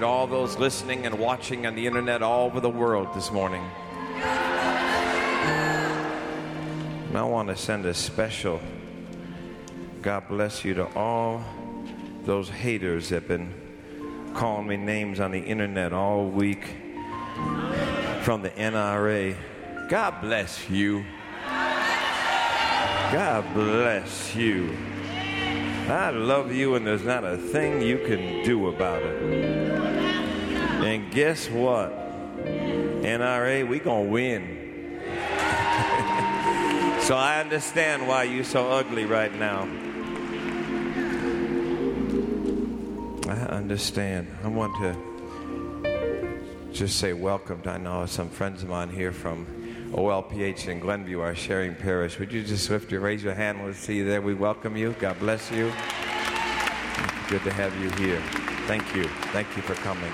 all those listening and watching on the internet all over the world this morning. And I want to send a special God bless you to all those haters that have been calling me names on the internet all week from the NRA. God bless you. God bless you. I love you, and there's not a thing you can do about it. And guess what? NRA, we gonna win. so I understand why you're so ugly right now. I understand. I want to just say welcome. I know some friends of mine here from OLPH in Glenview, our sharing parish. Would you just lift your, raise your hand? Let's see you there. We welcome you. God bless you. Good to have you here. Thank you. Thank you for coming.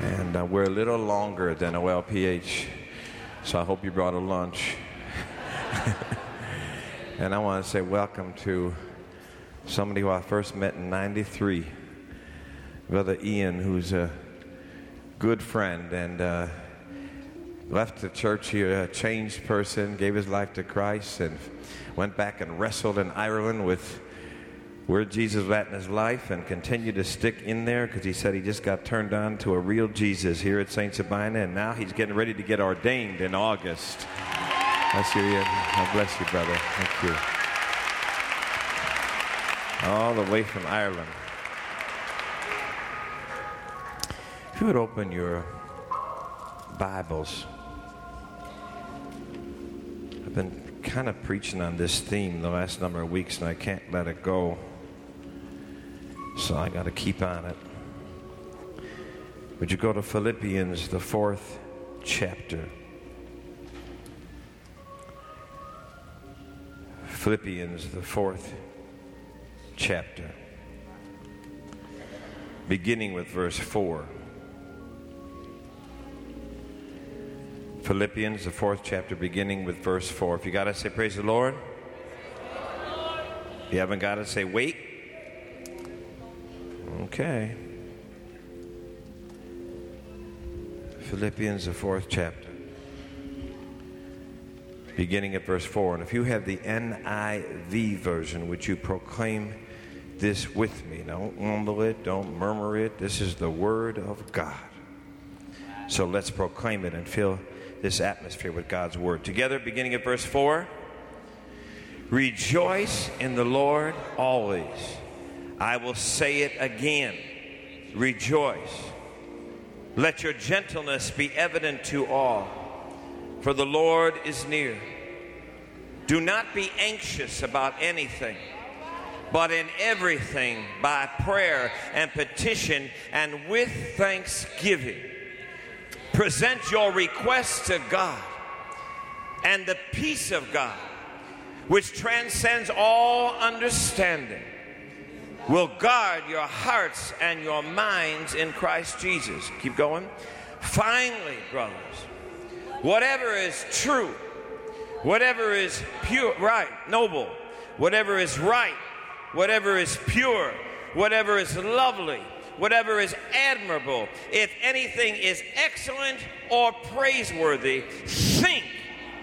And uh, we're a little longer than OLPH, so I hope you brought a lunch. and I want to say welcome to somebody who I first met in 93, Brother Ian, who's a good friend and uh, left the church here, a changed person, gave his life to Christ, and went back and wrestled in Ireland with where Jesus was at in his life and continue to stick in there because he said he just got turned on to a real Jesus here at St. Sabina, and now he's getting ready to get ordained in August. Bless you, God bless you, brother. Thank you. All the way from Ireland. If you would open your Bibles, I've been kind of preaching on this theme the last number of weeks, and I can't let it go. So I got to keep on it. Would you go to Philippians, the fourth chapter? Philippians, the fourth chapter, beginning with verse 4. Philippians, the fourth chapter, beginning with verse 4. If you got it, say, Praise the Lord. If you haven't got it, say, Wait. Okay. Philippians, the fourth chapter, beginning at verse 4. And if you have the NIV version, would you proclaim this with me? Don't mumble it, don't murmur it. This is the Word of God. So let's proclaim it and fill this atmosphere with God's Word. Together, beginning at verse 4 Rejoice in the Lord always. I will say it again rejoice. Let your gentleness be evident to all, for the Lord is near. Do not be anxious about anything, but in everything, by prayer and petition and with thanksgiving, present your requests to God, and the peace of God, which transcends all understanding will guard your hearts and your minds in Christ Jesus. Keep going. Finally, brothers, whatever is true, whatever is pure, right, noble, whatever is right, whatever is pure, whatever is lovely, whatever is admirable, if anything is excellent or praiseworthy, think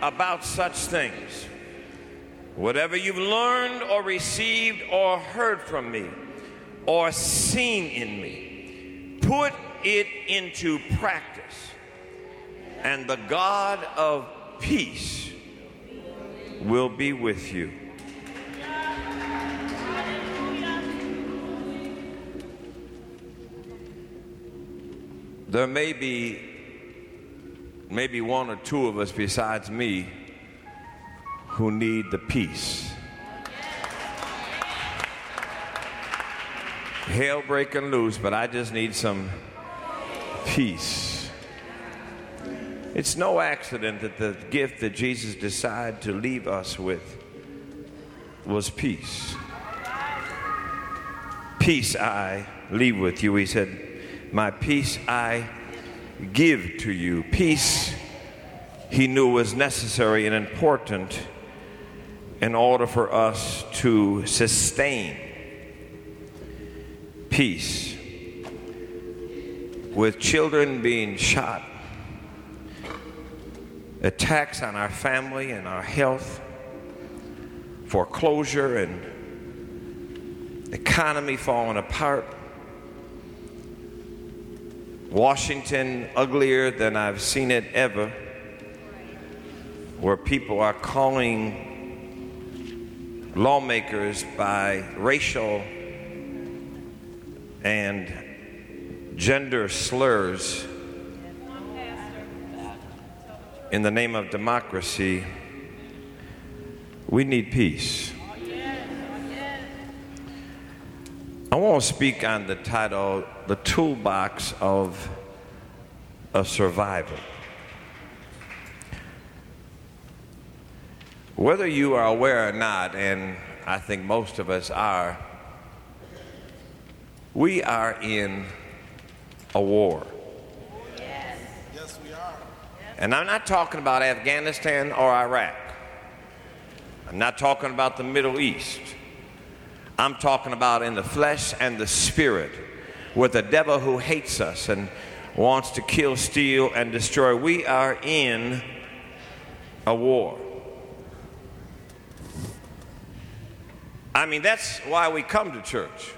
about such things. Whatever you've learned or received or heard from me or seen in me, put it into practice, and the God of peace will be with you. There may be maybe one or two of us besides me who need the peace. Hell breaking loose, but I just need some peace. It's no accident that the gift that Jesus decided to leave us with was peace. Peace I leave with you. He said, My peace I give to you. Peace he knew was necessary and important in order for us to sustain peace. with children being shot, attacks on our family and our health, foreclosure and economy falling apart. Washington uglier than I've seen it ever, where people are calling lawmakers by racial and gender slurs in the name of democracy, we need peace. I want to speak on the title, The Toolbox of a Survivor. Whether you are aware or not, and I think most of us are, we are in a war. Yes. Yes, we are. And I'm not talking about Afghanistan or Iraq. I'm not talking about the Middle East. I'm talking about in the flesh and the spirit with a devil who hates us and wants to kill, steal, and destroy. We are in a war. I mean, that's why we come to church.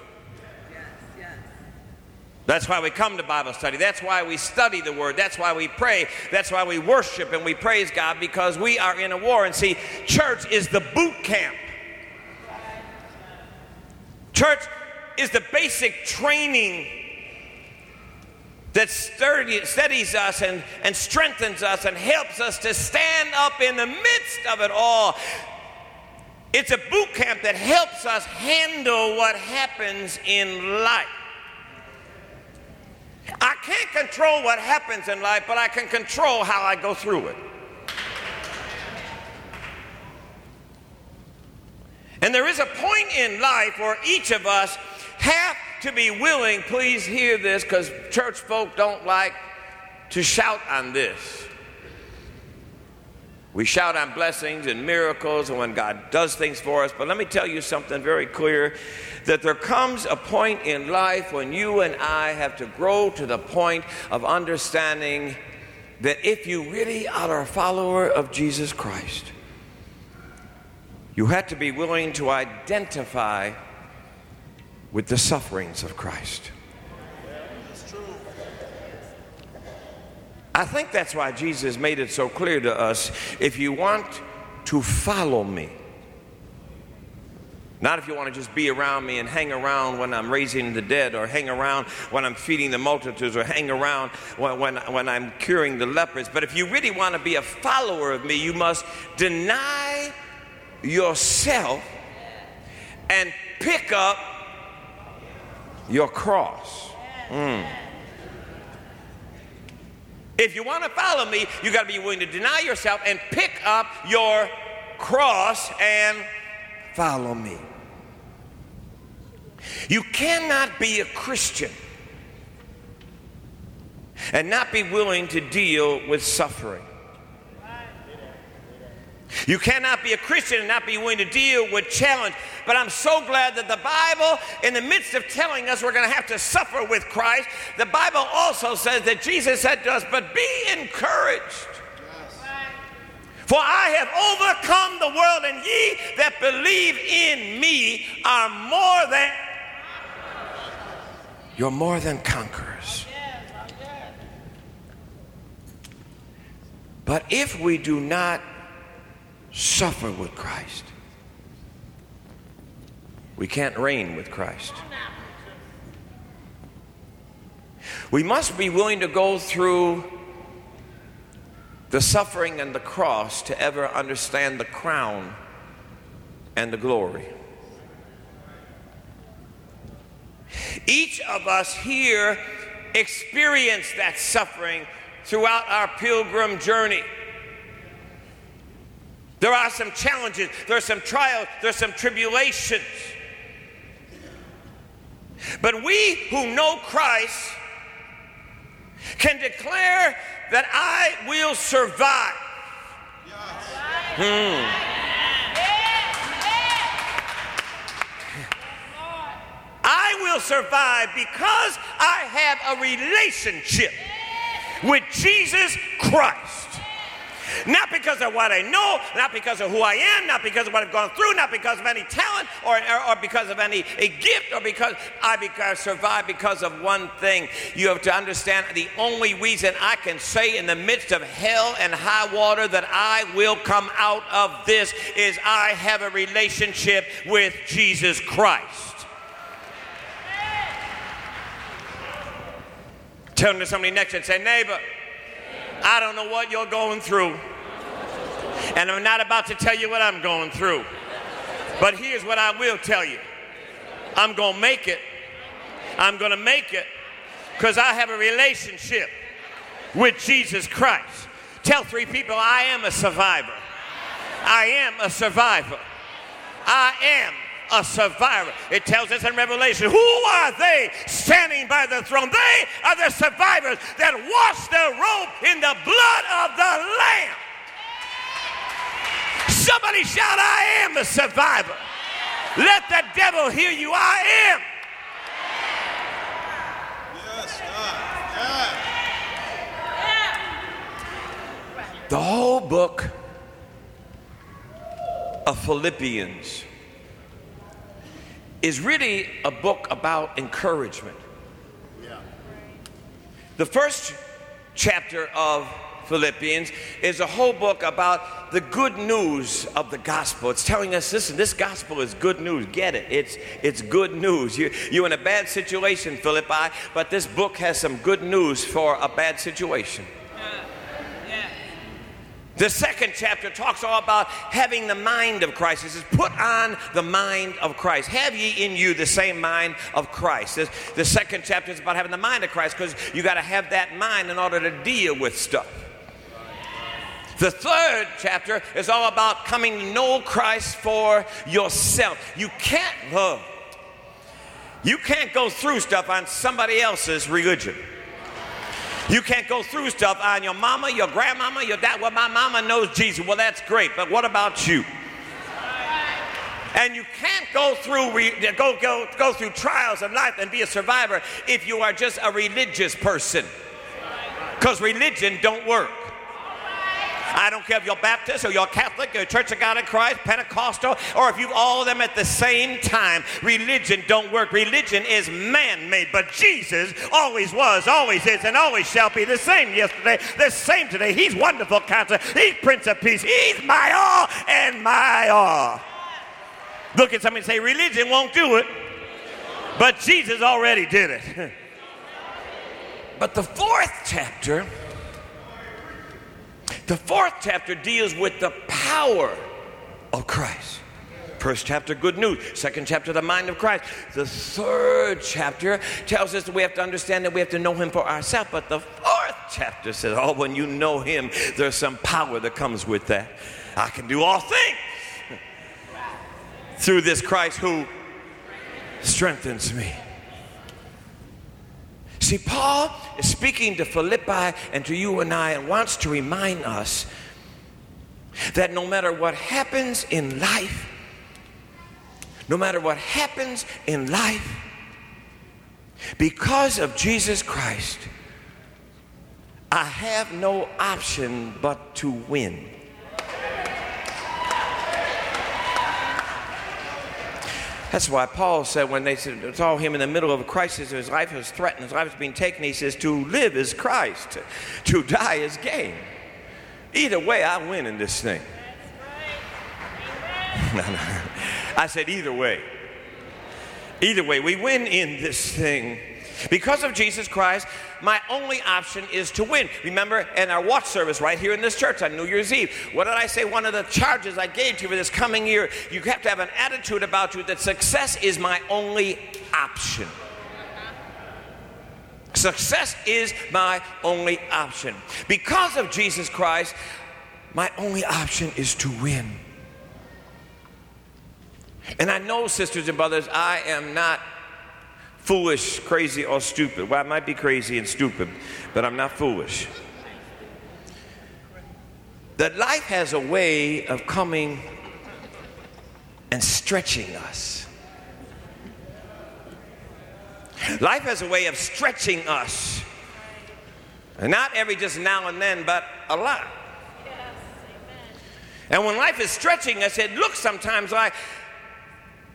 That's why we come to Bible study. That's why we study the Word. That's why we pray. That's why we worship and we praise God because we are in a war. And see, church is the boot camp Church is the basic training that steadies us and, and strengthens us and helps us to stand up in the midst of it all. It's a boot camp that helps us handle what happens in life. I can't control what happens in life, but I can control how I go through it. And there is a point in life where each of us have to be willing, please hear this because church folk don't like to shout on this. We shout on blessings and miracles and when God does things for us, but let me tell you something very clear that there comes a point in life when you and I have to grow to the point of understanding that if you really are a follower of Jesus Christ, you had to be willing to identify with the sufferings of Christ. I think that's why Jesus made it so clear to us if you want to follow me, not if you want to just be around me and hang around when I'm raising the dead, or hang around when I'm feeding the multitudes, or hang around when, when, when I'm curing the lepers. But if you really want to be a follower of me, you must deny yourself and pick up your cross. Mm. If you want to follow me, you got to be willing to deny yourself and pick up your cross and follow me. You cannot be a Christian and not be willing to deal with suffering. You cannot be a Christian and not be willing to deal with challenge. But I'm so glad that the Bible, in the midst of telling us we're going to have to suffer with Christ, the Bible also says that Jesus said to us, But be encouraged. For I have overcome the world, and ye that believe in me are more than. You're more than conquerors. But if we do not suffer with Christ. We can't reign with Christ. We must be willing to go through the suffering and the cross to ever understand the crown and the glory. Each of us here experienced that suffering throughout our pilgrim journey. There are some challenges, there are some trials, there are some tribulations. But we who know Christ can declare that I will survive. Hmm. I will survive because I have a relationship with Jesus Christ. Not because of what I know, not because of who I am, not because of what I've gone through, not because of any talent or, or, or because of any gift, or because I because survive because of one thing. You have to understand the only reason I can say in the midst of hell and high water that I will come out of this is I have a relationship with Jesus Christ. Turn to somebody next and say, neighbor, I don't know what you're going through. And I'm not about to tell you what I'm going through. But here's what I will tell you I'm going to make it. I'm going to make it because I have a relationship with Jesus Christ. Tell three people, I am a survivor. I am a survivor. I am a survivor. It tells us in Revelation, who are they standing by the throne? They are the survivors that washed their robe in the blood of the Lamb. Somebody shout, I am a survivor. Let the devil hear you. I am. Yes, God. The whole book of Philippians is really a book about encouragement. Yeah. The first chapter of Philippians is a whole book about the good news of the gospel. It's telling us, listen, this gospel is good news. Get it? It's it's good news. You you're in a bad situation, Philippi, but this book has some good news for a bad situation. The second chapter talks all about having the mind of Christ. It says, put on the mind of Christ. Have ye in you the same mind of Christ. This, the second chapter is about having the mind of Christ because you got to have that mind in order to deal with stuff. The third chapter is all about coming to know Christ for yourself. You can't love. You can't go through stuff on somebody else's religion. You can't go through stuff on your mama, your grandmama, your dad. Well, my mama knows Jesus. Well, that's great, but what about you? And you can't go through go, go, go through trials of life and be a survivor if you are just a religious person. Because religion don't work. I don't care if you're Baptist or you're Catholic or Church of God in Christ, Pentecostal, or if you all of them at the same time. Religion don't work. Religion is man-made, but Jesus always was, always is, and always shall be the same yesterday, the same today. He's wonderful counselor. He's Prince of Peace. He's my all and my all. Look at somebody and say, religion won't do it, but Jesus already did it. But the fourth chapter the fourth chapter deals with the power of Christ. First chapter, good news. Second chapter, the mind of Christ. The third chapter tells us that we have to understand that we have to know Him for ourselves. But the fourth chapter says, oh, when you know Him, there's some power that comes with that. I can do all things through this Christ who strengthens me. See, Paul is speaking to Philippi and to you and I and wants to remind us that no matter what happens in life, no matter what happens in life, because of Jesus Christ, I have no option but to win. That's why Paul said when they saw him in the middle of a crisis, his life was threatened, his life was being taken, he says, To live is Christ, to die is gain. Either way, I win in this thing. I said, Either way. Either way, we win in this thing. Because of Jesus Christ, my only option is to win. Remember, in our watch service right here in this church on New Year's Eve, what did I say? One of the charges I gave to you for this coming year, you have to have an attitude about you that success is my only option. Success is my only option. Because of Jesus Christ, my only option is to win. And I know, sisters and brothers, I am not foolish, crazy, or stupid. Well, I might be crazy and stupid, but I'm not foolish. That life has a way of coming and stretching us. Life has a way of stretching us. And not every just now and then, but a lot. And when life is stretching us, it looks sometimes like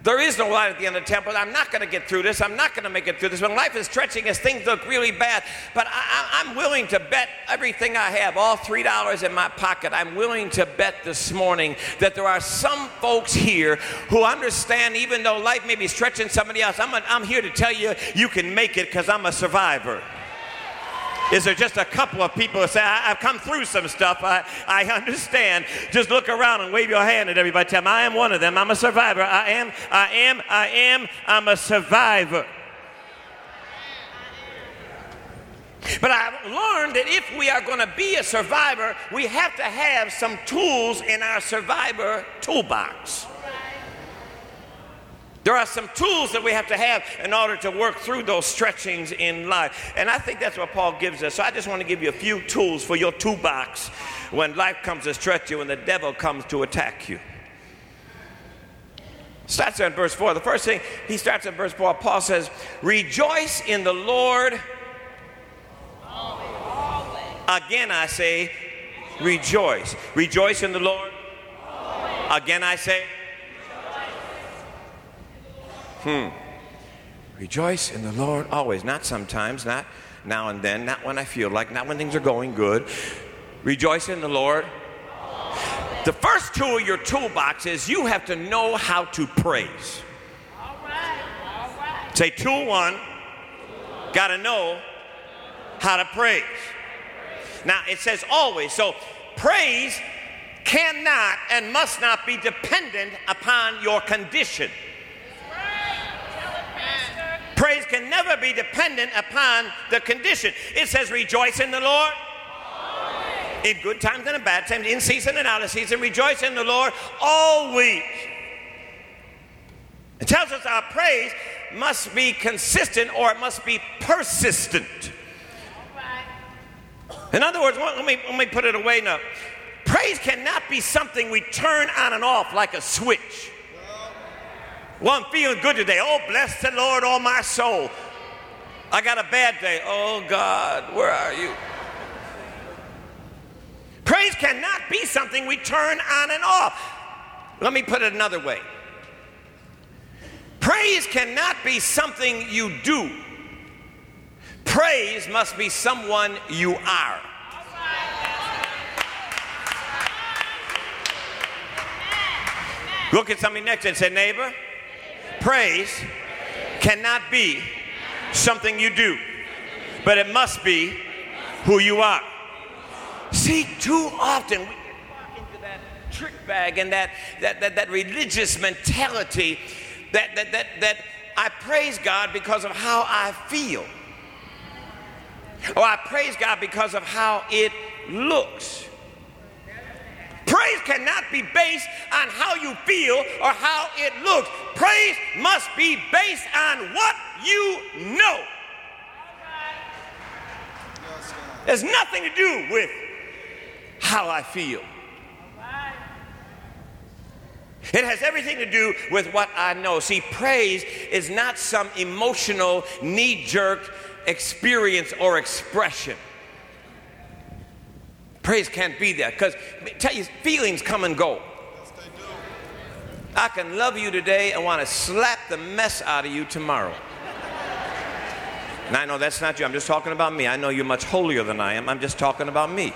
there is no light at the end of the temple. I'm not going to get through this. I'm not going to make it through this. When life is stretching us, things look really bad. But I, am willing to bet everything I have, all $3 in my pocket, I'm willing to bet this morning that there are some folks here who understand, even though life may be stretching somebody else, I'm, a, I'm here to tell you you can make it because I'm a survivor. Is there just a couple of people that say, I, have come through some stuff, I, I understand. Just look around and wave your hand at everybody. Tell them, I am one of them. I'm a survivor. I am, I am, I am, I'm a survivor. But I've learned that if we are going to be a survivor, we have to have some tools in our survivor toolbox. There are some tools that we have to have in order to work through those stretchings in life. And I think that's what Paul gives us. So I just want to give you a few tools for your toolbox when life comes to stretch you and the devil comes to attack you. Starts in verse 4. The first thing he starts in verse 4, Paul says, Rejoice in the Lord. Again, I say, rejoice. Rejoice in the Lord. Again, I say, Hmm. Rejoice in the Lord always, not sometimes, not now and then, not when I feel like, not when things are going good. Rejoice in the Lord. The first tool of your toolbox is you have to know how to praise. All right. All right. Say tool one, got to know how to praise. Now it says always, so praise cannot and must not be dependent upon your condition. Never be dependent upon the condition. It says, Rejoice in the Lord. In good times and in bad times, in season and out of season, rejoice in the Lord always. It tells us our praise must be consistent or it must be persistent. In other words, let me, let me put it away now. Praise cannot be something we turn on and off like a switch. Well, I'm feeling good today. Oh, bless the Lord, all my soul. I got a bad day. Oh, God, where are you? Praise cannot be something we turn on and off. Let me put it another way praise cannot be something you do, praise must be someone you are. Look at somebody next and say, neighbor, Praise cannot be something you do, but it must be who you are. See, too often we walk into that trick bag and that, that, that, that religious mentality that, that, that, that I praise God because of how I feel. Or I praise God because of how it looks. Praise cannot be based on how you feel or how it looks. Praise must be based on what you know. There's nothing to do with how I feel. It has everything to do with what I know. See, praise is not some emotional, knee jerk experience or expression. Praise can't be that because tell you, feelings come and go. I can love you today and want to slap the mess out of you tomorrow. And I know that's not you. I'm just talking about me. I know you're much holier than I am. I'm just talking about me.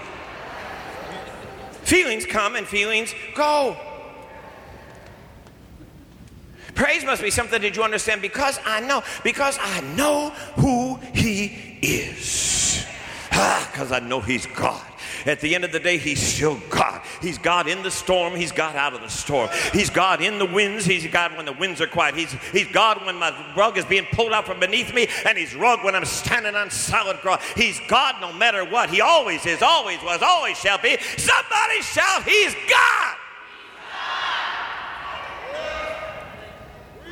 Feelings come and feelings go. Praise must be something that you understand because I know, because I know who He is. Ah, because I know He's God. At the end of the day, He's still God. He's God in the storm. He's God out of the storm. He's God in the winds. He's God when the winds are quiet. He's, he's God when my rug is being pulled out from beneath me, and He's rug when I'm standing on solid ground. He's God no matter what. He always is, always was, always shall be. Somebody shout, He's God.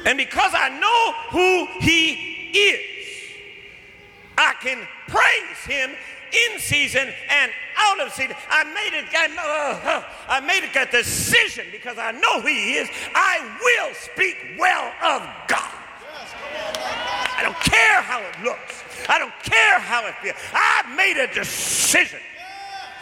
And because I know who He is, I can praise Him in season and out of season. I made it. I, uh, I made a decision because I know who He is. I will speak well of God. I don't care how it looks. I don't care how it feels. I've made a decision.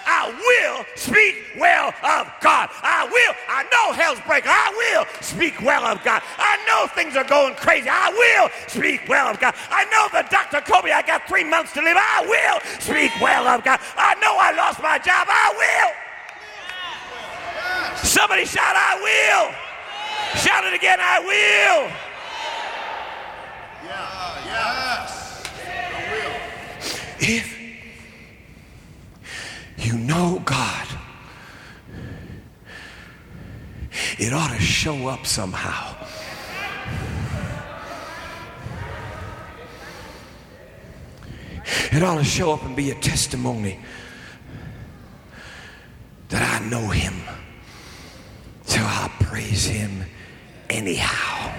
I will speak well of God. I will. I know hell's breaking. I will speak well of God. I know things are going crazy. I will speak well of God. I know the doctor told me I got three months to live. I will speak well of God. I know I lost my job. I will. Somebody shout, I will. Shout it again, I will. Yes. I will. If you know God, it ought to show up somehow. It ought to show up and be a testimony that I know Him. So I'll praise Him anyhow.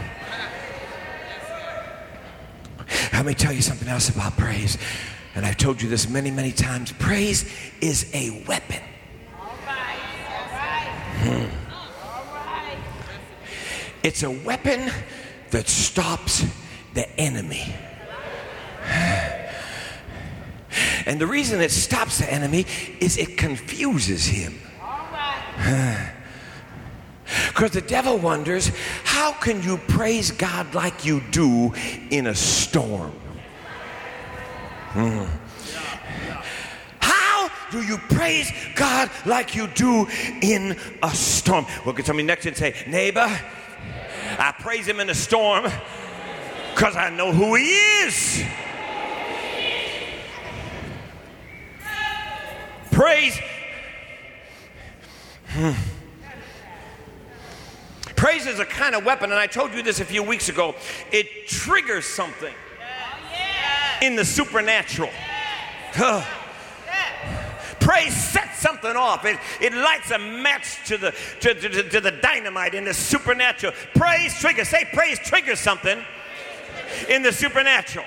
Let me tell you something else about praise. And I've told you this many, many times. Praise is a weapon. Hmm. It's a weapon that stops the enemy. And the reason it stops the enemy is it confuses him. Because the devil wonders, how can you praise God like you do in a storm? Hmm. How do you praise God like you do in a storm? Look at somebody next to you and say, neighbor, I praise him in a storm because I know who he is. Praise. Hmm. Praise is a kind of weapon, and I told you this a few weeks ago. It triggers something in the supernatural. Huh. Praise sets something off. It, it lights a match to the, to, to, to the dynamite in the supernatural. Praise triggers. Say praise triggers something in the supernatural.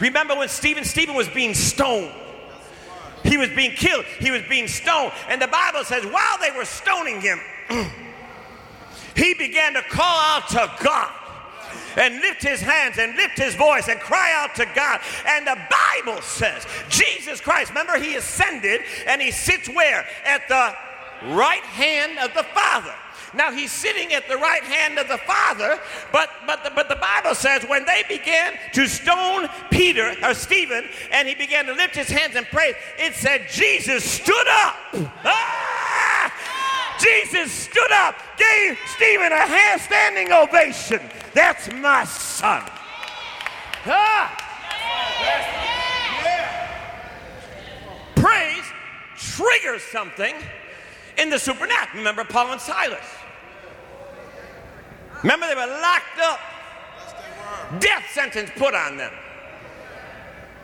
Remember when Stephen, Stephen was being stoned. He was being killed. He was being stoned. And the Bible says while they were stoning him, he began to call out to God and lift his hands and lift his voice and cry out to God. And the Bible says, Jesus Christ, remember, he ascended and he sits where? At the right hand of the Father. Now he's sitting at the right hand of the Father, but but the, but the Bible says when they began to stone Peter or Stephen, and he began to lift his hands and pray, it said Jesus stood up. Ah! Jesus stood up, gave Stephen a hand standing ovation. That's my son. Ah! Praise triggers something in the supernatural. Remember Paul and Silas. Remember they were locked up. Yes, they were. Death sentence put on them.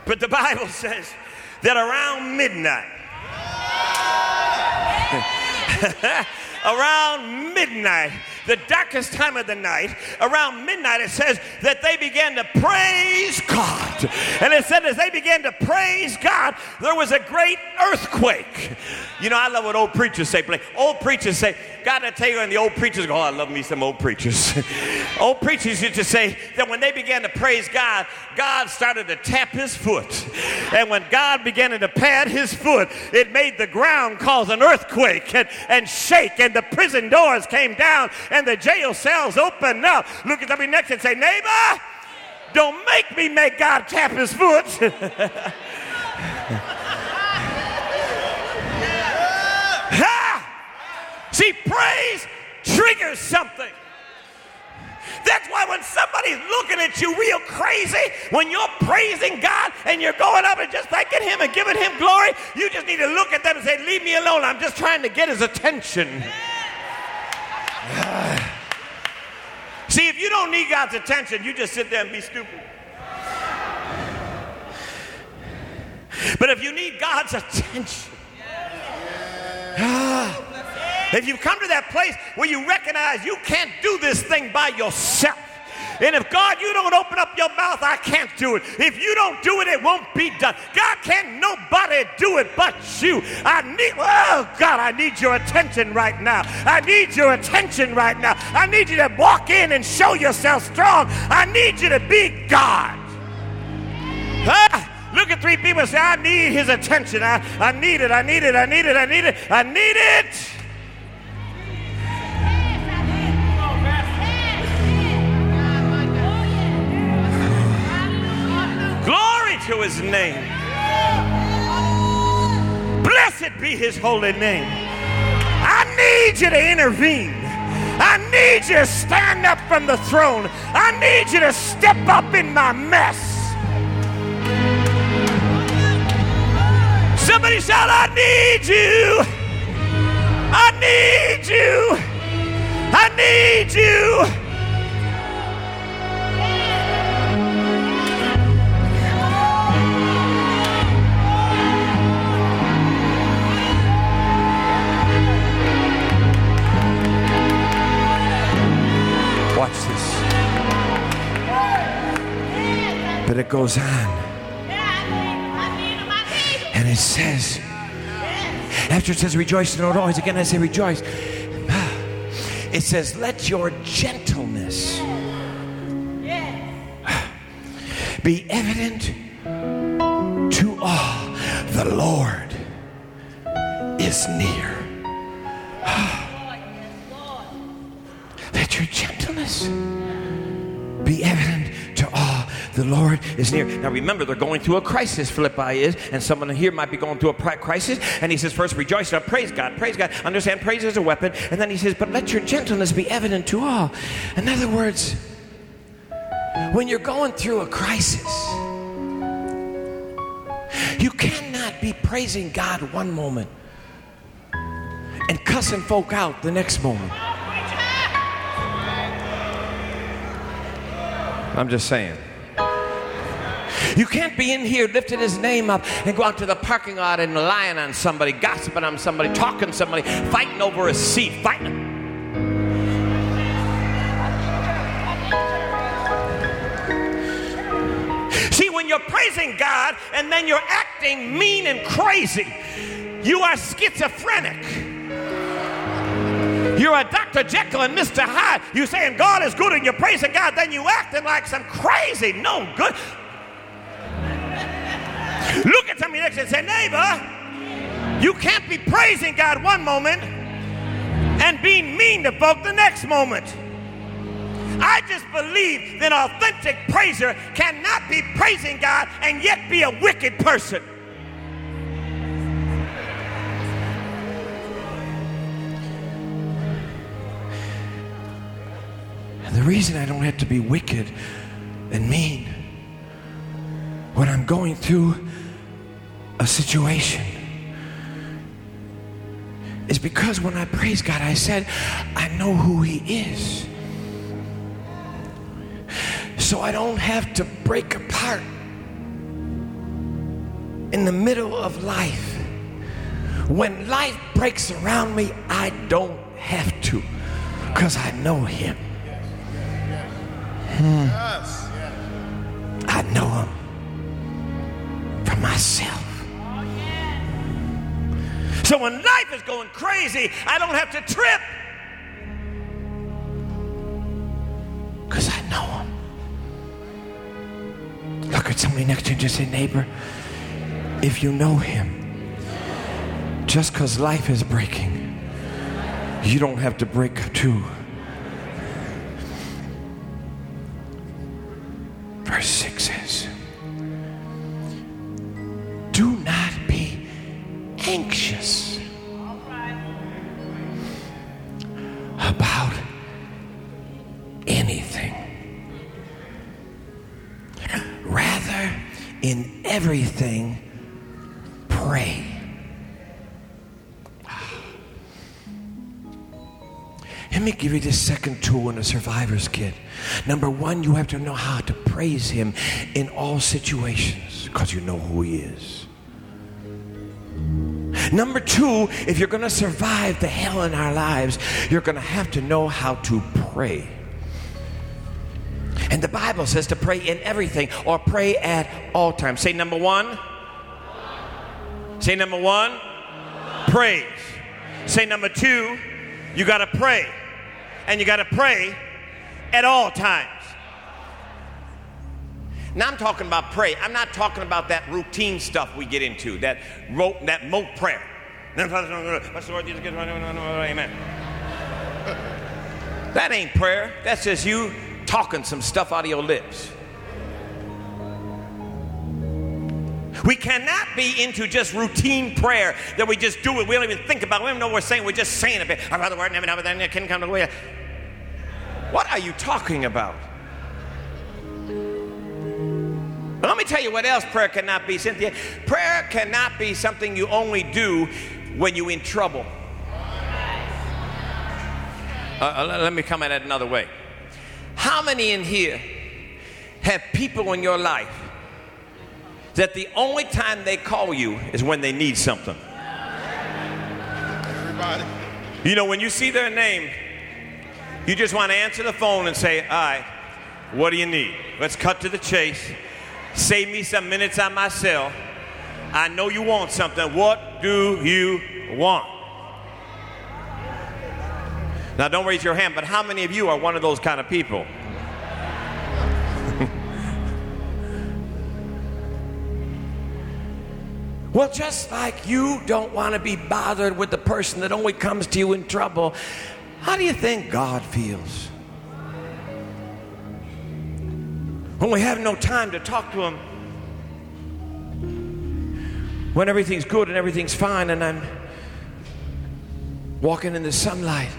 But the Bible says that around midnight, around midnight, the darkest time of the night, around midnight, it says that they began to praise God. And it said as they began to praise God, there was a great earthquake. You know, I love what old preachers say. Blake. Old preachers say, God, I tell you, and the old preachers go, oh, I love me some old preachers. old preachers used to say that when they began to praise God, God started to tap his foot. And when God began to pat his foot, it made the ground cause an earthquake and, and shake, and the prison doors came down, and the jail cells open up. Look at somebody next and say, neighbor, don't make me make God tap his foot. Ha! See, praise triggers something. That's why when somebody's looking at you real crazy, when you're praising God and you're going up and just thanking Him and giving Him glory, you just need to look at them and say, Leave me alone. I'm just trying to get His attention. See, if you don't need God's attention, you just sit there and be stupid. But if you need God's attention, if you come to that place where you recognize you can't do this thing by yourself, And if God, you don't open up your mouth, I can't do it. If you don't do it, it won't be done. God can't nobody do it but you. I need, oh God, I need your attention right now. I need your attention right now. I need you to walk in and show yourself strong. I need you to be God. Ah, look at three people and say, I need his attention. I, I need it. I need it. I need it. I need it. I need it. To his name. Blessed be his holy name. I need you to intervene. I need you to stand up from the throne. I need you to step up in my mess. Somebody shout, I need you. I need you. I need you. But it goes on. And it says, after it says rejoice in don't always again I say rejoice. It says, let your gentleness be evident to all. The Lord is near. Let your gentleness be evident. The Lord is near. Now remember, they're going through a crisis, Philippi is, and someone here might be going through a crisis. And he says, first rejoice, now praise God, praise God. Understand, praise is a weapon. And then he says, but let your gentleness be evident to all. In other words, when you're going through a crisis, you cannot be praising God one moment and cussing folk out the next moment. I'm just saying. You can't be in here lifting his name up and go out to the parking lot and lying on somebody, gossiping on somebody, talking to somebody, fighting over a seat, fighting. See, when you're praising God and then you're acting mean and crazy, you are schizophrenic. You're a Dr. Jekyll and Mr. Hyde. You're saying God is good and you're praising God, then you acting like some crazy, no good. At somebody next and say, neighbor, you can't be praising God one moment and being mean to folk the next moment. I just believe that an authentic praiser cannot be praising God and yet be a wicked person. And the reason I don't have to be wicked and mean when I'm going through a situation is because when I praise God, I said, I know who He is. So I don't have to break apart in the middle of life. When life breaks around me, I don't have to because I know Him. Hmm. Yes. I know him for myself. So when life is going crazy, I don't have to trip because I know him. Look at somebody next to you and just say, neighbor, if you know him, just because life is breaking, you don't have to break too. Verse 6 says, everything, pray. Let me give you this second tool in a survivor's kit. Number one, you have to know how to praise him in all situations because you know who he is. Number two, if you're going to survive the hell in our lives, you're going to have to know how to pray. And the Bible says to pray in everything or pray at all times. Say number one. Say number one. Praise. Say number two. You got to pray. And you got to pray at all times. Now I'm talking about pray. I'm not talking about that routine stuff we get into, that rote, that moat prayer. Amen. That ain't prayer. That's just you talking some stuff out of your lips. We cannot be into just routine prayer that we just do it. We don't even think about it. We don't know what we're saying. We're just saying it. I'd rather word never, never, then can come to way. What are you talking about? But let me tell you what else prayer cannot be, Cynthia. Prayer cannot be something you only do when you're in trouble. Uh, uh let me come at it another way. How many in here have people in your life that the only time they call you is when they need something? Everybody. You know, when you see their name, you just want to answer the phone and say, All right, what do you need? Let's cut to the chase. Save me some minutes on my cell. I know you want something. What do you want? Now, don't raise your hand, but how many of you are one of those kind of people? well, just like you don't want to be bothered with the person that only comes to you in trouble, how do you think God feels? When we have no time to talk to Him, when everything's good and everything's fine, and I'm walking in the sunlight.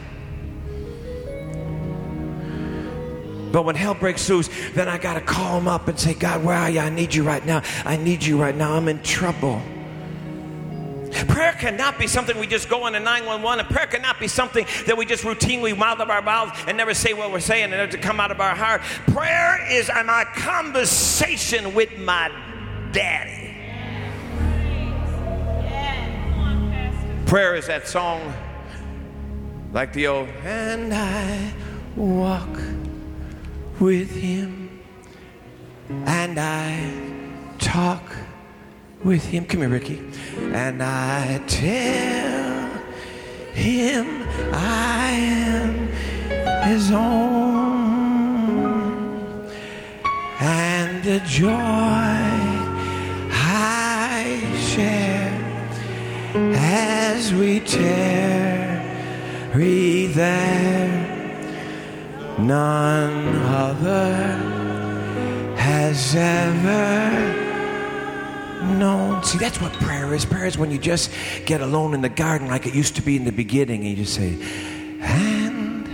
But when hell breaks loose, then I got to call him up and say, God, where are you? I need you right now. I need you right now. I'm in trouble. Prayer cannot be something we just go into 911, and prayer cannot be something that we just routinely mouth up our mouth and never say what we're saying and to come out of our heart. Prayer is my conversation with my daddy. Prayer is that song like the old, and I walk with him, and I talk with him. Come here, Ricky. And I tell him I am his own, and the joy I share as we tarry there. None other has ever known. See, that's what prayer is. Prayer is when you just get alone in the garden like it used to be in the beginning and you just say, And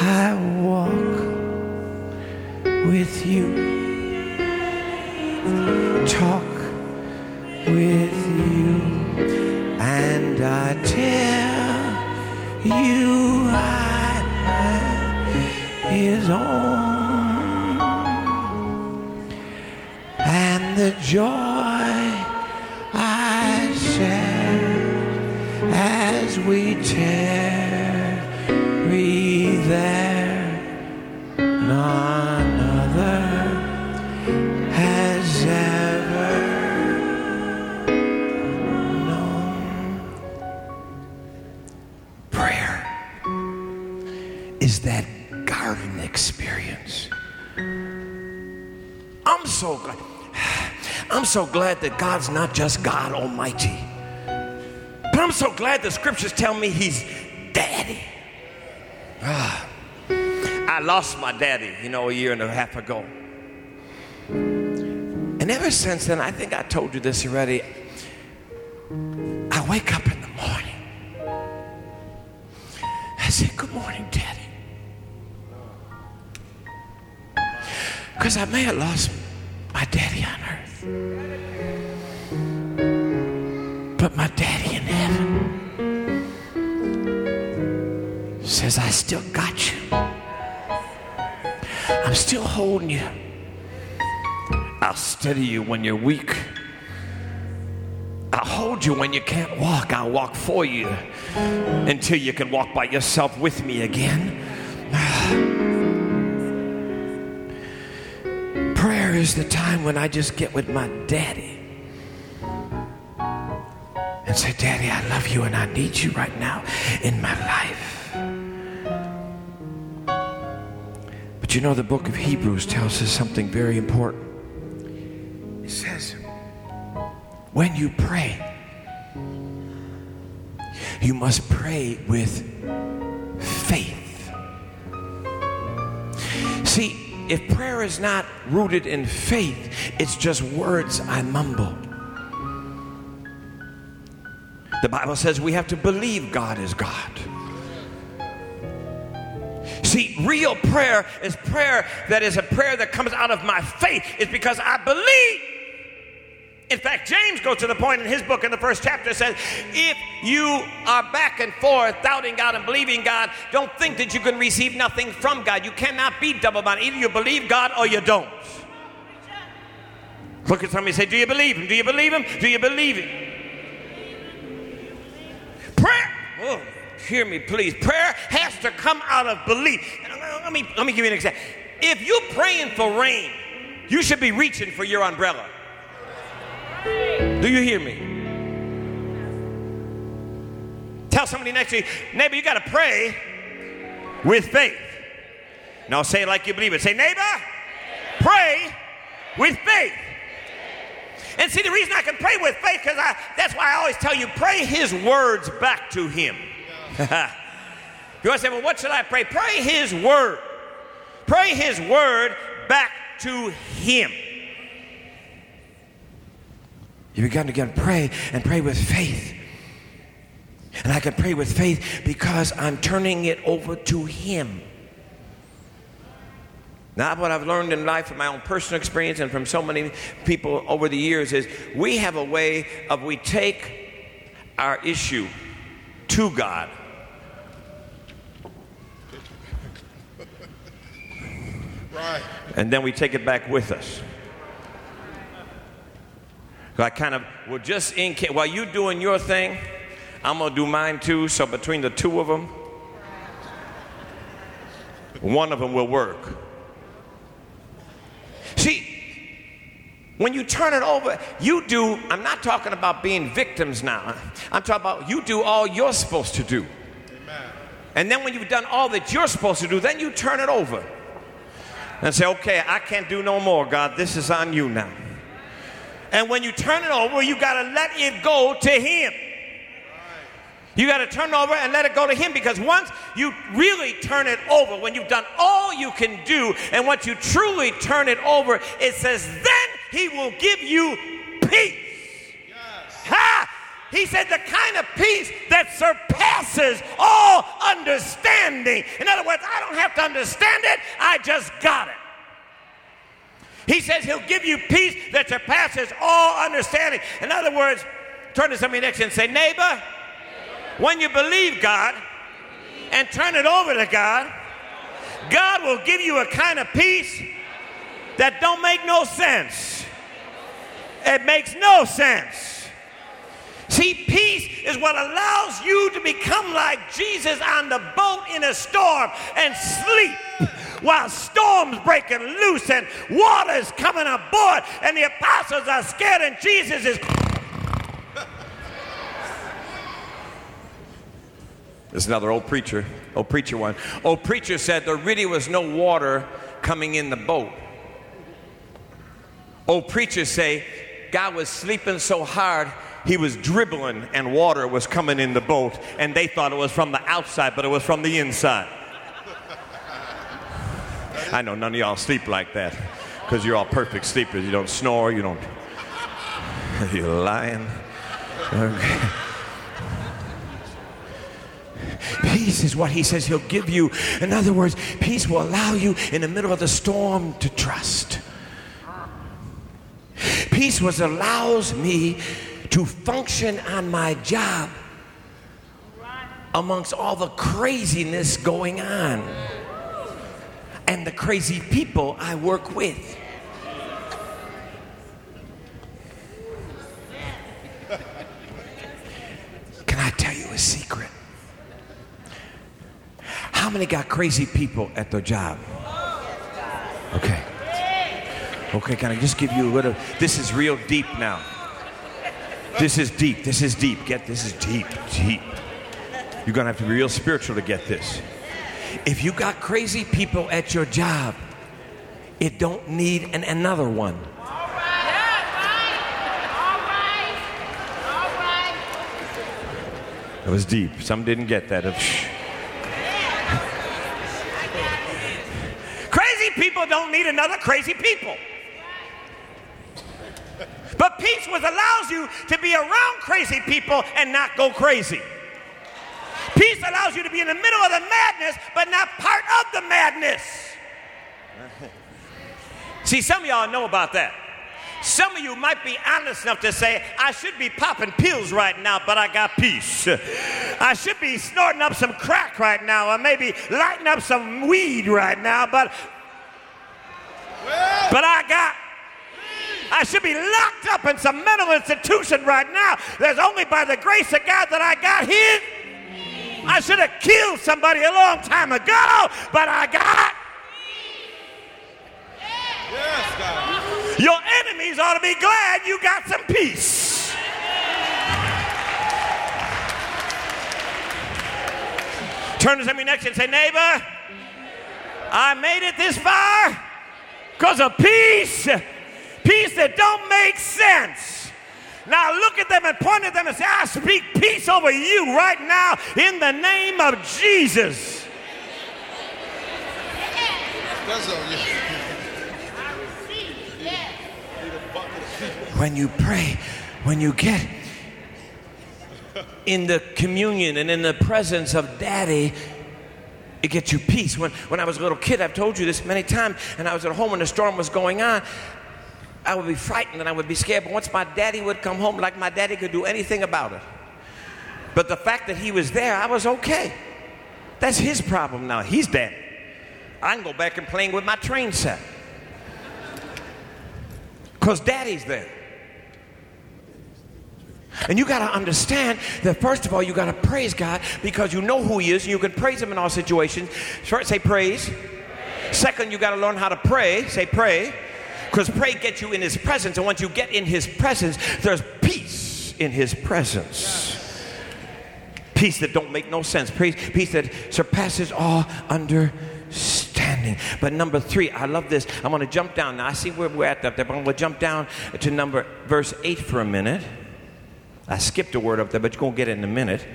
I walk with you, talk with you, and I tell you I am his own. And the joy I share as we tarry there, none other has ever known. Prayer is that garden experience. I'm so glad. I'm so glad that God's not just God Almighty, but I'm so glad the scriptures tell me He's Daddy. Ah, I lost my daddy, you know, a year and a half ago. And ever since then, I think I told you this already. I wake up in the morning. I say, Good morning, Daddy. Because I may have lost my daddy on earth. But my daddy in heaven says, I still got you. I'm still holding you. I'll steady you when you're weak. I'll hold you when you can't walk. I'll walk for you until you can walk by yourself with me again. Is the time when I just get with my daddy and say, Daddy, I love you and I need you right now in my life. But you know, the book of Hebrews tells us something very important. It says, when you pray, you must pray with faith. See, if prayer is not rooted in faith, it's just words I mumble. The Bible says we have to believe God is God. See, real prayer is prayer that is a prayer that comes out of my faith. It's because I believe. In fact, James goes to the point in his book in the first chapter says, if you are back and forth doubting God and believing God, don't think that you can receive nothing from God. You cannot be double minded. Either you believe God or you don't. Look at somebody and say, Do you believe him? Do you believe him? Do you believe him? Prayer, oh, hear me please. Prayer has to come out of belief. Let me, let me give you an example. If you're praying for rain, you should be reaching for your umbrella. Do you hear me? Tell somebody next to you, neighbor, you got to pray with faith. Now say it like you believe it. Say, neighbor, pray with faith. And see, the reason I can pray with faith, because that's why I always tell you, pray his words back to him. you want to say, well, what should I pray? Pray his word. Pray his word back to him. You begun to get pray and pray with faith. And I can pray with faith because I'm turning it over to Him. Now, what I've learned in life from my own personal experience and from so many people over the years is we have a way of we take our issue to God. Right. And then we take it back with us. I kind of, well, just in case, while you're doing your thing, I'm going to do mine too. So between the two of them, one of them will work. See, when you turn it over, you do, I'm not talking about being victims now. I'm talking about you do all you're supposed to do. Amen. And then when you've done all that you're supposed to do, then you turn it over and say, okay, I can't do no more, God. This is on you now. And when you turn it over, you got to let it go to Him. You got to turn over and let it go to Him because once you really turn it over, when you've done all you can do, and once you truly turn it over, it says, then He will give you peace. Yes. Ha! He said, the kind of peace that surpasses all understanding. In other words, I don't have to understand it, I just got it. He says he'll give you peace that surpasses all understanding. In other words, turn to somebody next and say, neighbor, when you believe God and turn it over to God, God will give you a kind of peace that don't make no sense. It makes no sense. See, peace is what allows you to become like Jesus on the boat in a storm and sleep while storms breaking loose and water's coming aboard and the apostles are scared and Jesus is. There's another old preacher, old preacher one. Old preacher said there really was no water coming in the boat. Old preachers say God was sleeping so hard he was dribbling and water was coming in the boat and they thought it was from the outside but it was from the inside. I know none of y'all sleep like that because you're all perfect sleepers. You don't snore, you don't. You're lying. Okay. Peace is what he says he'll give you. In other words, peace will allow you in the middle of the storm to trust. Peace was allows me to function on my job amongst all the craziness going on and the crazy people I work with. Can I tell you a secret? How many got crazy people at their job? Okay. Okay, can I just give you a little? This is real deep now. This is deep. This is deep. Get this is deep, deep. You're gonna have to be real spiritual to get this. If you got crazy people at your job, it don't need an, another one. It was deep. Some didn't get that. Shh. crazy people don't need another crazy people. But peace was allows you to be around crazy people and not go crazy. Peace allows you to be in the middle of the madness, but not part of the madness. See, some of y'all know about that. Some of you might be honest enough to say, I should be popping pills right now, but I got peace. I should be snorting up some crack right now, or maybe lighting up some weed right now, but but I got I should be locked up in some mental institution right now. There's only by the grace of God that I got here. I should have killed somebody a long time ago, but I got. Yes, God. Your enemies ought to be glad you got some peace. Turn to somebody next and say, neighbor, I made it this far because of peace. Peace that don't make sense. Now look at them and point at them and say, I speak peace over you right now in the name of Jesus. When you pray, when you get in the communion and in the presence of daddy, it gets you peace. When, when I was a little kid, I've told you this many times, and I was at home when the storm was going on, I would be frightened and I would be scared. But once my daddy would come home, like my daddy could do anything about it. But the fact that he was there, I was okay. That's his problem now. He's dead. I can go back and playing with my train set. Because daddy's there. And you got to understand that first of all, you got to praise God because you know who He is and you can praise Him in all situations. First, say praise. Second, you got to learn how to pray. Say pray. Because pray gets you in His presence. And once you get in His presence, there's peace in His presence. Peace that don't make no sense. Peace, peace that surpasses all understanding. But number three, I love this. I'm going to jump down. Now, I see where we're at up there, but I'm going to jump down to number verse 8 for a minute. I skipped a word up there, but you're going to get it in a minute.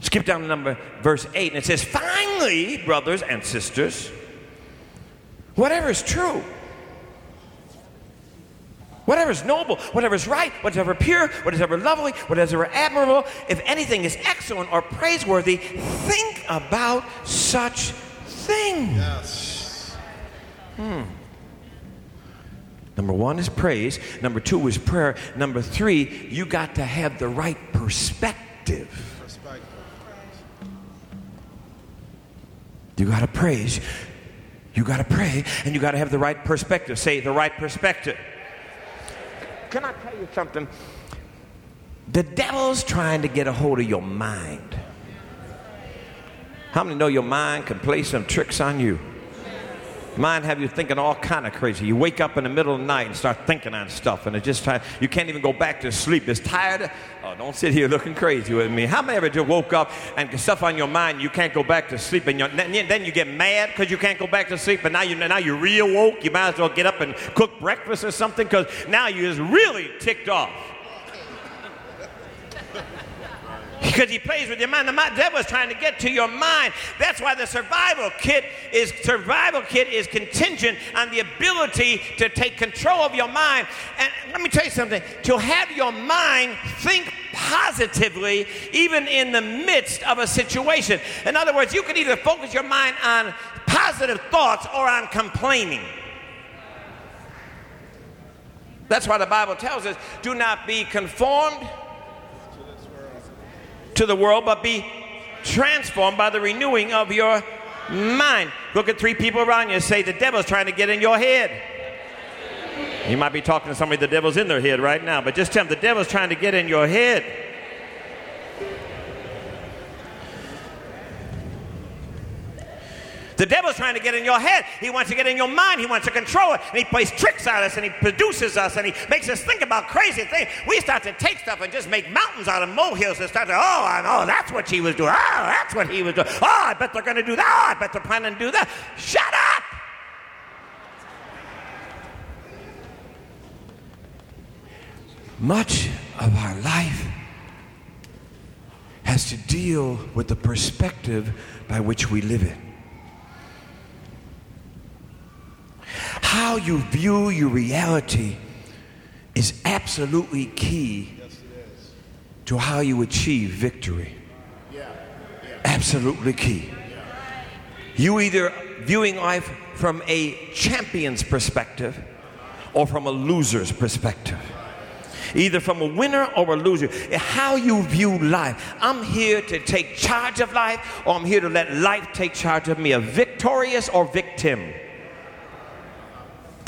Skip down to number verse 8, and it says, Finally, brothers and sisters, whatever is true, whatever is noble, whatever is right, whatever pure, whatever lovely, whatever admirable, if anything is excellent or praiseworthy, think about such things. Yes. Hmm. Number one is praise. Number two is prayer. Number three, you got to have the right perspective. Respect. You got to praise. You got to pray, and you got to have the right perspective. Say the right perspective. Can I tell you something? The devil's trying to get a hold of your mind. How many know your mind can play some tricks on you? Mind have you thinking all kind of crazy. You wake up in the middle of the night and start thinking on stuff, and it just you can't even go back to sleep. It's tired. Oh, don't sit here looking crazy with me. How many ever just woke up and stuff on your mind? You can't go back to sleep, and then you- get mad because you can't go back to sleep. But now you now you're real woke. You might as well get up and cook breakfast or something because now you're just really ticked off. Because he plays with your mind. The devil is trying to get to your mind. That's why the survival kit is survival kit is contingent on the ability to take control of your mind. And let me tell you something. To have your mind think positively, even in the midst of a situation. In other words, you can either focus your mind on positive thoughts or on complaining. That's why the Bible tells us do not be conformed to the world, but be transformed by the renewing of your mind. Look at three people around you and say, The devil's trying to get in your head. You might be talking to somebody, the devil's in their head right now, but just tell them the devil's trying to get in your head. The devil's trying to get in your head. He wants to get in your mind. He wants to control it. And he plays tricks on us and he produces us and he makes us think about crazy things. We start to take stuff and just make mountains out of molehills and start to, oh, I know, that's what she was doing. Oh, that's what he was doing. Oh, I bet they're going to do that. Oh, I bet they're planning to do that. Shut up! Much of our life has to deal with the perspective by which we live it. How you view your reality is absolutely key to how you achieve victory. Absolutely key. You either viewing life from a champion's perspective or from a loser's perspective either from a winner or a loser. How you view life. I'm here to take charge of life, or I'm here to let life take charge of me, a victorious or victim.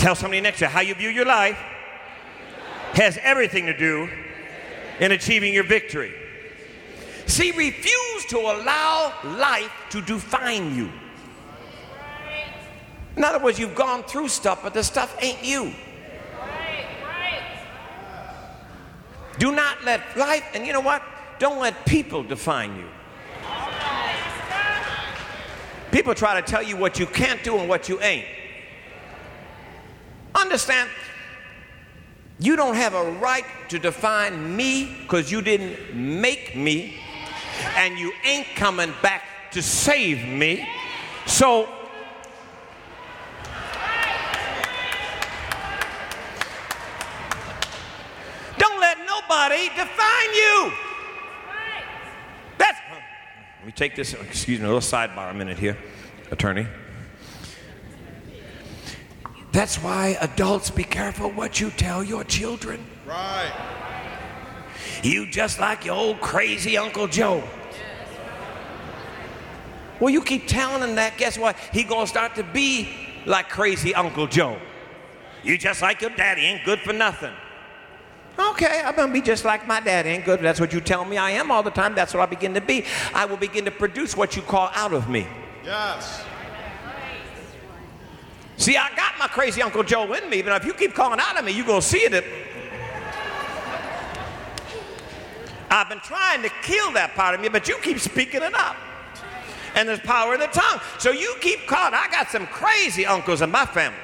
Tell somebody next to you how you view your life has everything to do in achieving your victory. See, refuse to allow life to define you. In other words, you've gone through stuff, but the stuff ain't you. Do not let life, and you know what? Don't let people define you. People try to tell you what you can't do and what you ain't. Understand, you don't have a right to define me because you didn't make me, and you ain't coming back to save me. So don't let nobody define you. That's. Let me take this. Excuse me, a little sidebar a minute here, attorney. That's why adults be careful what you tell your children. Right. You just like your old crazy Uncle Joe. Well, you keep telling him that, guess what? He gonna start to be like crazy Uncle Joe. You just like your daddy, ain't good for nothing. Okay, I'm going to be just like my dad. Ain't good. That's what you tell me I am all the time. That's what I begin to be. I will begin to produce what you call out of me. Yes. See, I got my crazy Uncle Joe in me, but if you keep calling out of me, you're going to see it. I've been trying to kill that part of me, but you keep speaking it up. And there's power in the tongue. So you keep calling. I got some crazy uncles in my family.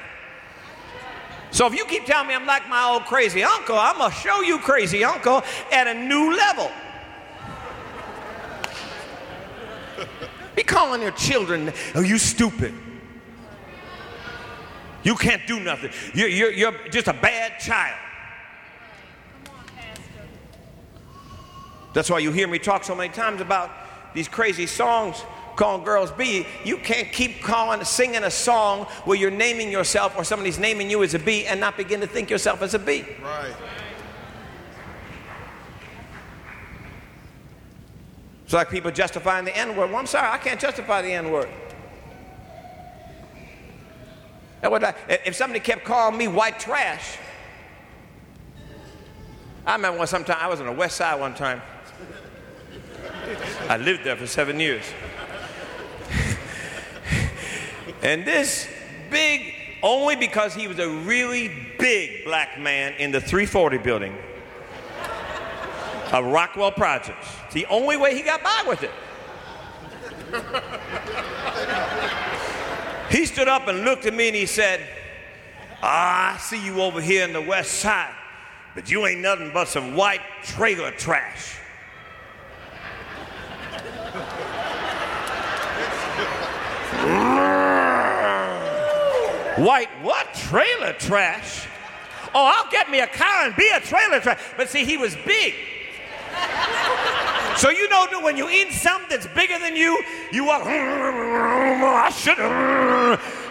So if you keep telling me I'm like my old crazy uncle, I'm going to show you crazy uncle at a new level. Be calling your children, oh, you stupid. You can't do nothing. You're, you're, you're just a bad child. That's why you hear me talk so many times about these crazy songs calling girls B, you can't keep calling, singing a song where you're naming yourself or somebody's naming you as a B and not begin to think yourself as a B. Right. It's like people justifying the N word. Well, I'm sorry, I can't justify the N word. If somebody kept calling me white trash, I remember one sometime I was on the west side one time. I lived there for seven years. And this big, only because he was a really big black man in the 340 building of Rockwell Projects. It's the only way he got by with it. He stood up and looked at me and he said, ah, I see you over here in the west side, but you ain't nothing but some white trailer trash. White what? Trailer trash? Oh, I'll get me a car and be a trailer trash. But see, he was big. So you know that when you eat something that's bigger than you, you walk, I should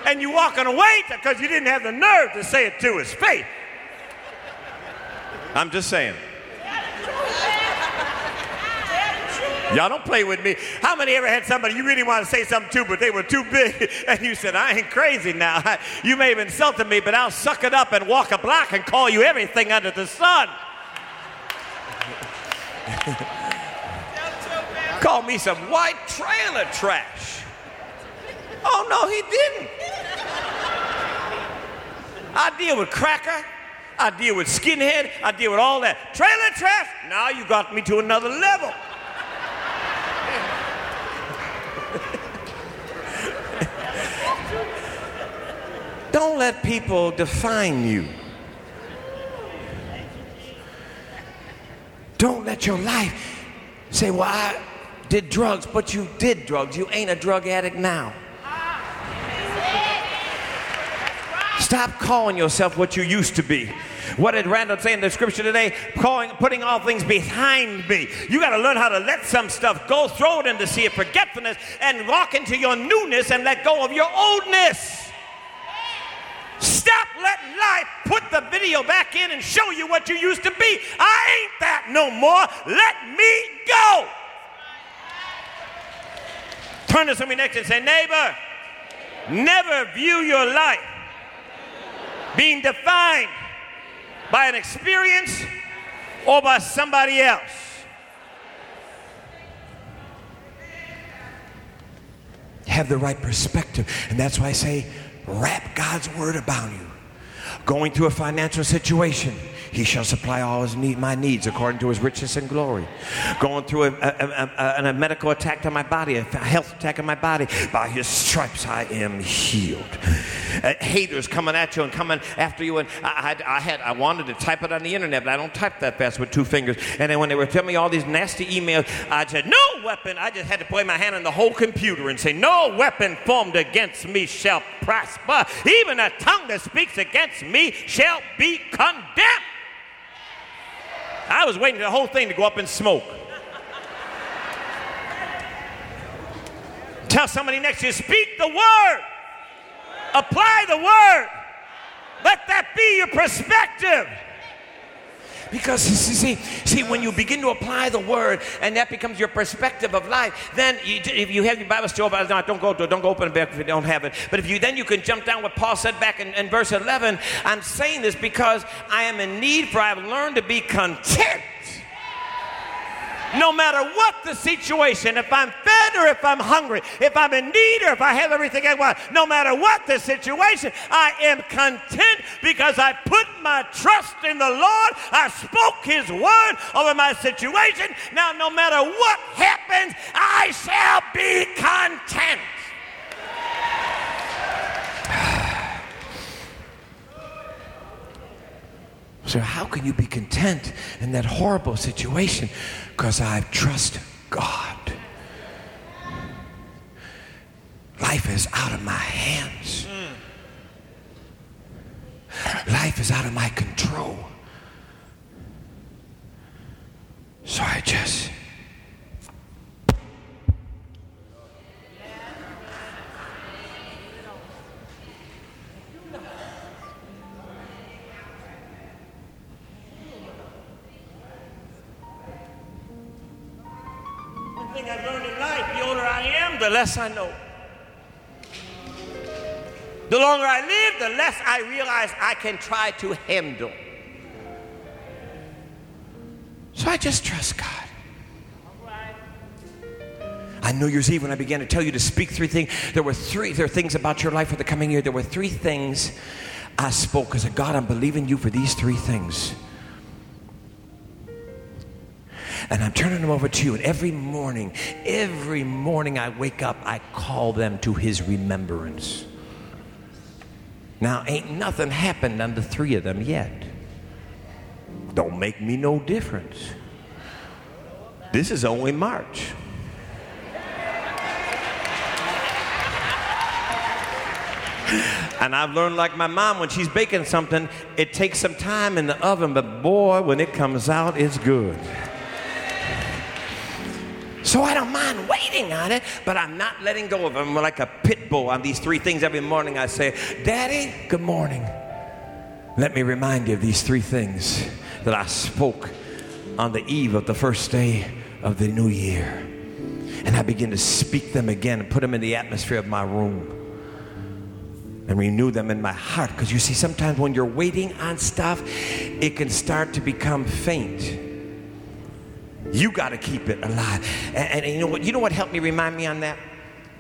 and you walking away because you didn't have the nerve to say it to his face. I'm just saying. Y'all don't play with me. How many ever had somebody you really want to say something to, but they were too big, and you said, I ain't crazy now. You may have insulted me, but I'll suck it up and walk a block and call you everything under the sun. call me some white trailer trash. Oh, no, he didn't. I deal with cracker. I deal with skinhead. I deal with all that. Trailer trash. Now you got me to another level. Don't let people define you. Don't let your life say, Well, I did drugs, but you did drugs. You ain't a drug addict now. Stop calling yourself what you used to be. What did Randall say in the scripture today? Calling, putting all things behind me. You got to learn how to let some stuff go, throw it in into sea of forgetfulness, and walk into your newness and let go of your oldness. Stop letting life put the video back in and show you what you used to be. I ain't that no more. Let me go. Turn to somebody next and say, neighbor, never view your life being defined by an experience or by somebody else. Have the right perspective. And that's why I say, wrap God's word about you. Going through a financial situation, he shall supply all his need, my needs according to his riches and glory. Going through a, a, a, a, medical attack to my body, a health attack on my body, by his stripes I am healed. Uh, haters coming at you and coming after you, and I, I, I, had I wanted to type it on the internet, but I don't type that fast with two fingers. And then when they were telling me all these nasty emails, I said, "No weapon." I just had to put my hand on the whole computer and say, "No weapon formed against me shall prosper. Even a tongue that speaks against me shall be condemned." I was waiting for the whole thing to go up in smoke. Tell somebody next to you, speak the word. Apply the word. Let that be your perspective. Because see, see, when you begin to apply the word and that becomes your perspective of life, then you, if you have your Bible still open, don't go, don't go open it back if you don't have it. But if you then you can jump down what Paul said back in, in verse 11. I'm saying this because I am in need, for I have learned to be content no matter what the situation, if I'm fed or if I'm hungry, if I'm in need or if I have everything I want, no matter what the situation, I am content because I put my trust in the Lord. I spoke His word over my situation. Now, no matter what happens, I shall be content. So, how can you be content in that horrible situation? Because I trust God. Life is out of my hands, life is out of my control. So, I just less I know. The longer I live, the less I realize I can try to handle. So I just trust God. On New Year's Eve, when I began to tell you to speak three things, there were three there are things about your life for the coming year. There were three things I spoke. Said, God, I'm believing you for these three things. And I'm turning them over to you. And every morning, every morning I wake up, I call them to his remembrance. Now, ain't nothing happened on the three of them yet. Don't make me no difference. This is only March. And I've learned, like my mom, when she's baking something, it takes some time in the oven, but boy, when it comes out, it's good. So I don't mind waiting on it, but I'm not letting go of them like a pit bull on these three things. Every morning I say, Daddy, good morning. Let me remind you of these three things that I spoke on the eve of the first day of the new year. And I begin to speak them again and put them in the atmosphere of my room and renew them in my heart. Because you see, sometimes when you're waiting on stuff, it can start to become faint you got to keep it alive. And, and, you know what? You know what helped me remind me on that?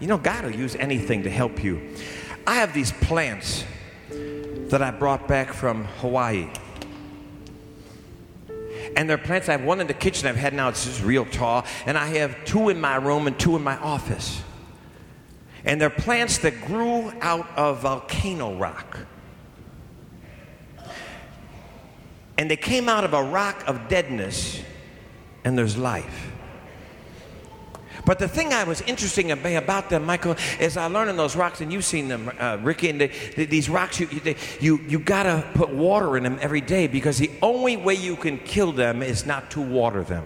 you know, God will use anything to help you. I have these plants that I brought back from Hawaii. And they're plants I have one in the kitchen I've had now, it's just real tall. And I have two in my room and two in my office. And they're plants that grew out of volcano rock. And they came out of a rock of deadness, and there's life. But the thing I was interesting about them, Michael, is I learned in those rocks, and you've seen them, uh, Ricky, and they, they, these rocks, you, they, you, you gotta put water in them every day because the only way you can kill them is not to water them.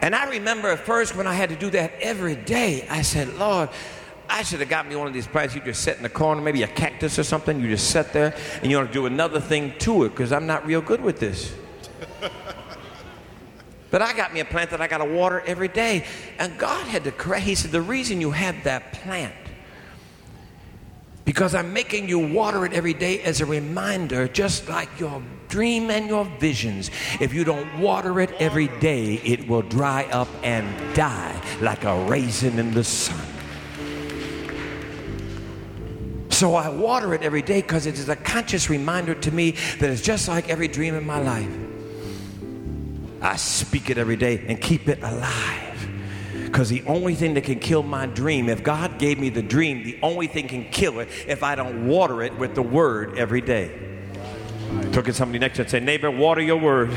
And I remember at first when I had to do that every day, I said, Lord, I should have got me one of these plants. You just sit in the corner, maybe a cactus or something. You just sit there and you want to do another thing to it because I'm not real good with this. but I got me a plant that I got to water every day. And God had to correct. He said, The reason you have that plant, because I'm making you water it every day as a reminder, just like your dream and your visions. If you don't water it every day, it will dry up and die like a raisin in the sun. So I water it every day because it is a conscious reminder to me that it's just like every dream in my life. I speak it every day and keep it alive. Because the only thing that can kill my dream, if God gave me the dream, the only thing can kill it if I don't water it with the word every day. Look at somebody next to you and say, neighbor, water your word.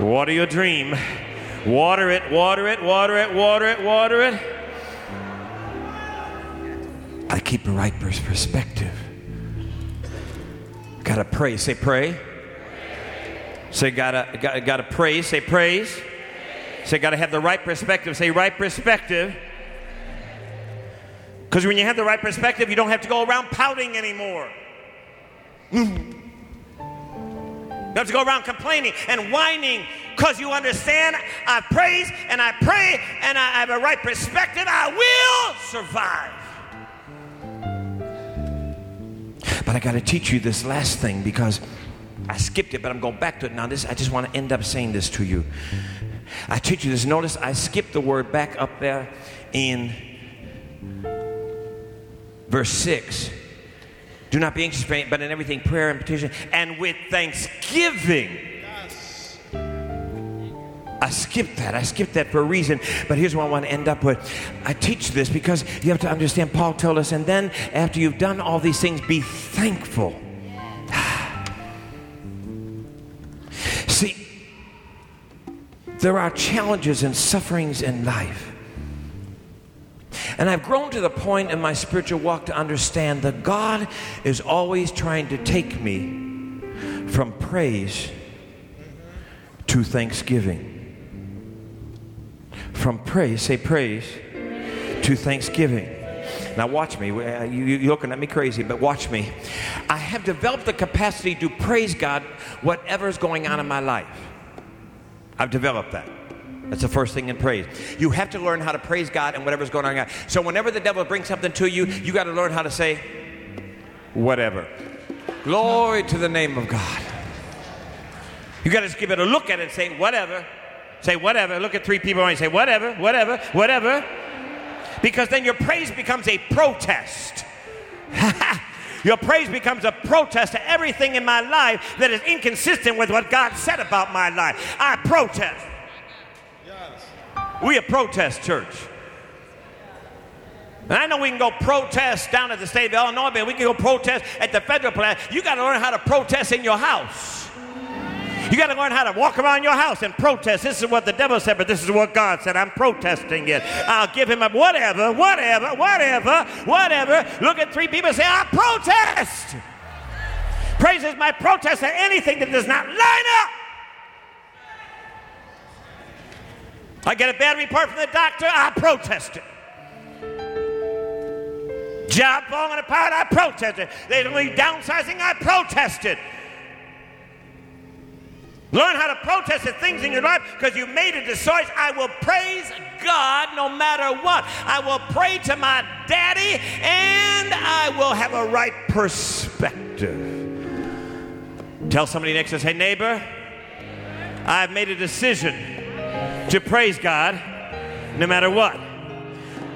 Water your dream. Water it, water it, water it, water it, water it. I keep the right perspective. Gotta pray. Say pray. Say gotta, gotta, gotta praise. Say praise. Say gotta have the right perspective. Say right perspective. Because when you have the right perspective, you don't have to go around pouting anymore. You don't have to go around complaining and whining because you understand I praise and I pray and I have a right perspective. I will survive. But I got to teach you this last thing because I skipped it, but I'm going back to it now. This I just want to end up saying this to you. I teach you this. Notice I skipped the word back up there in verse 6. Do not be anxious, but in everything prayer and petition, and with thanksgiving I skipped that. I skipped that for a reason. But here's what I want to end up with. I teach this because you have to understand, Paul told us, and then after you've done all these things, be thankful. See, there are challenges and sufferings in life. And I've grown to the point in my spiritual walk to understand that God is always trying to take me from praise to thanksgiving from praise, say praise, to thanksgiving. Now, watch me. Uh, you're looking at me crazy, but watch me. I have developed the capacity to praise God whatever's going on in my life. I've developed that. That's the first thing in praise. You have to learn how to praise God and whatever's going on. So, whenever the devil brings something to you, you got to learn how to say, whatever. Glory to the name of God. You got to give it a look at it and say, whatever. Say whatever. Look at three people and say whatever, whatever, whatever. Because then your praise becomes a protest. your praise becomes a protest to everything in my life that is inconsistent with what God said about my life. I protest. Yes. We a protest church. And I know we can go protest down at the state of Illinois, but we can go protest at the federal plan. You got to learn how to protest in your house. You got to learn how to walk around your house and protest. This is what the devil said, but this is what God said. I'm protesting it. I'll give him a whatever, whatever, whatever, whatever. Look at three people and say, I protest. Praise is my protest at anything that does not line up. I get a bad report from the doctor, I protest it. Job falling apart, I protest it. They don't downsizing, I protest it. Learn how to protest the things in your life because you made a choice. I will praise God no matter what. I will pray to my daddy and I will have a right perspective. Tell somebody next to you, say, neighbor, I've made a decision to praise God no matter what.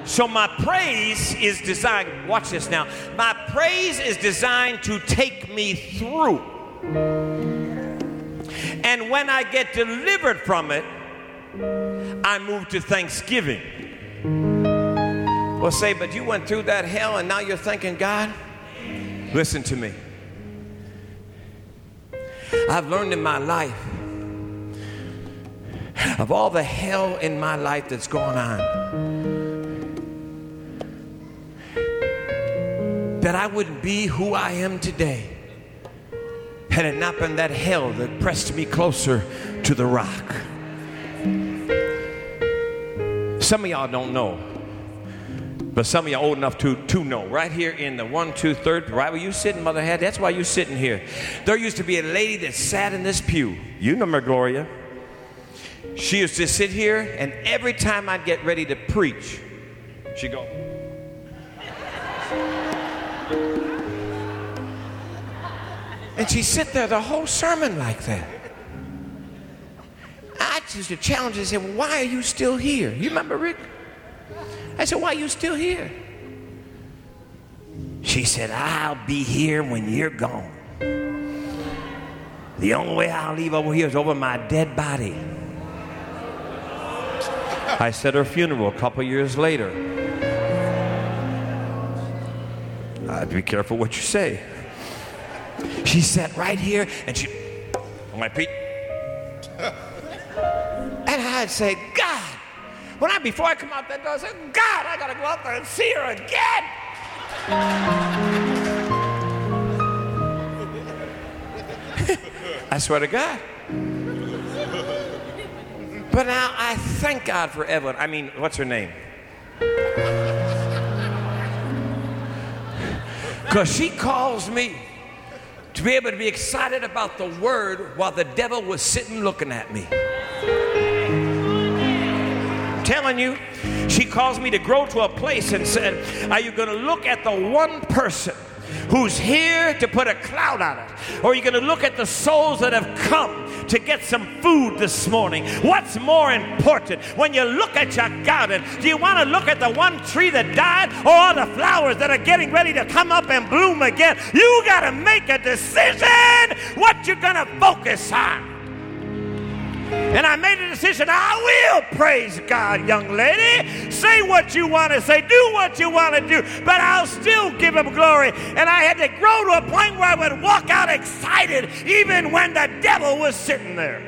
So my praise is designed, watch this now. My praise is designed to take me through. And when I get delivered from it, I move to thanksgiving. Well, say, but you went through that hell and now you're thanking God? Listen to me. I've learned in my life of all the hell in my life that's gone on that I wouldn't be who I am today had it not been that hell that pressed me closer to the rock. Some of y'all don't know, but some of y'all old enough to, to know. Right here in the one, two, third, right where you sitting, Mother Head, that's why you sitting here. There used to be a lady that sat in this pew. You remember Gloria. She used to sit here, and every time I'd get ready to preach, she'd go. And she'd sit there the whole sermon like that. I used to challenge her and say, well, Why are you still here? You remember Rick? I said, Why are you still here? She said, I'll be here when you're gone. The only way I'll leave over here is over my dead body. I said her funeral a couple years later. I'd be careful what you say. She sat right here and she, on my feet. And I'd say, God, when I, before I come out that door, I said, God, I gotta go out there and see her again. I swear to God. But now I thank God for Evelyn. I mean, what's her name? Because she calls me to be able to be excited about the word while the devil was sitting looking at me. Telling you, she calls me to grow to a place and said, Are you going to look at the one person who's here to put a cloud on it? Or are you going to look at the souls that have come to get some food this morning? What's more important when you look at your garden? Do you want to look at the one tree that died or all the flowers that are getting ready to come up and bloom again? You got to make a decision what you're going to focus on. And I made a decision. I will praise God, young lady. Say what you want to say, do what you want to do, but I'll still give him glory. And I had to grow to a point where I would walk out excited even when the devil was sitting there.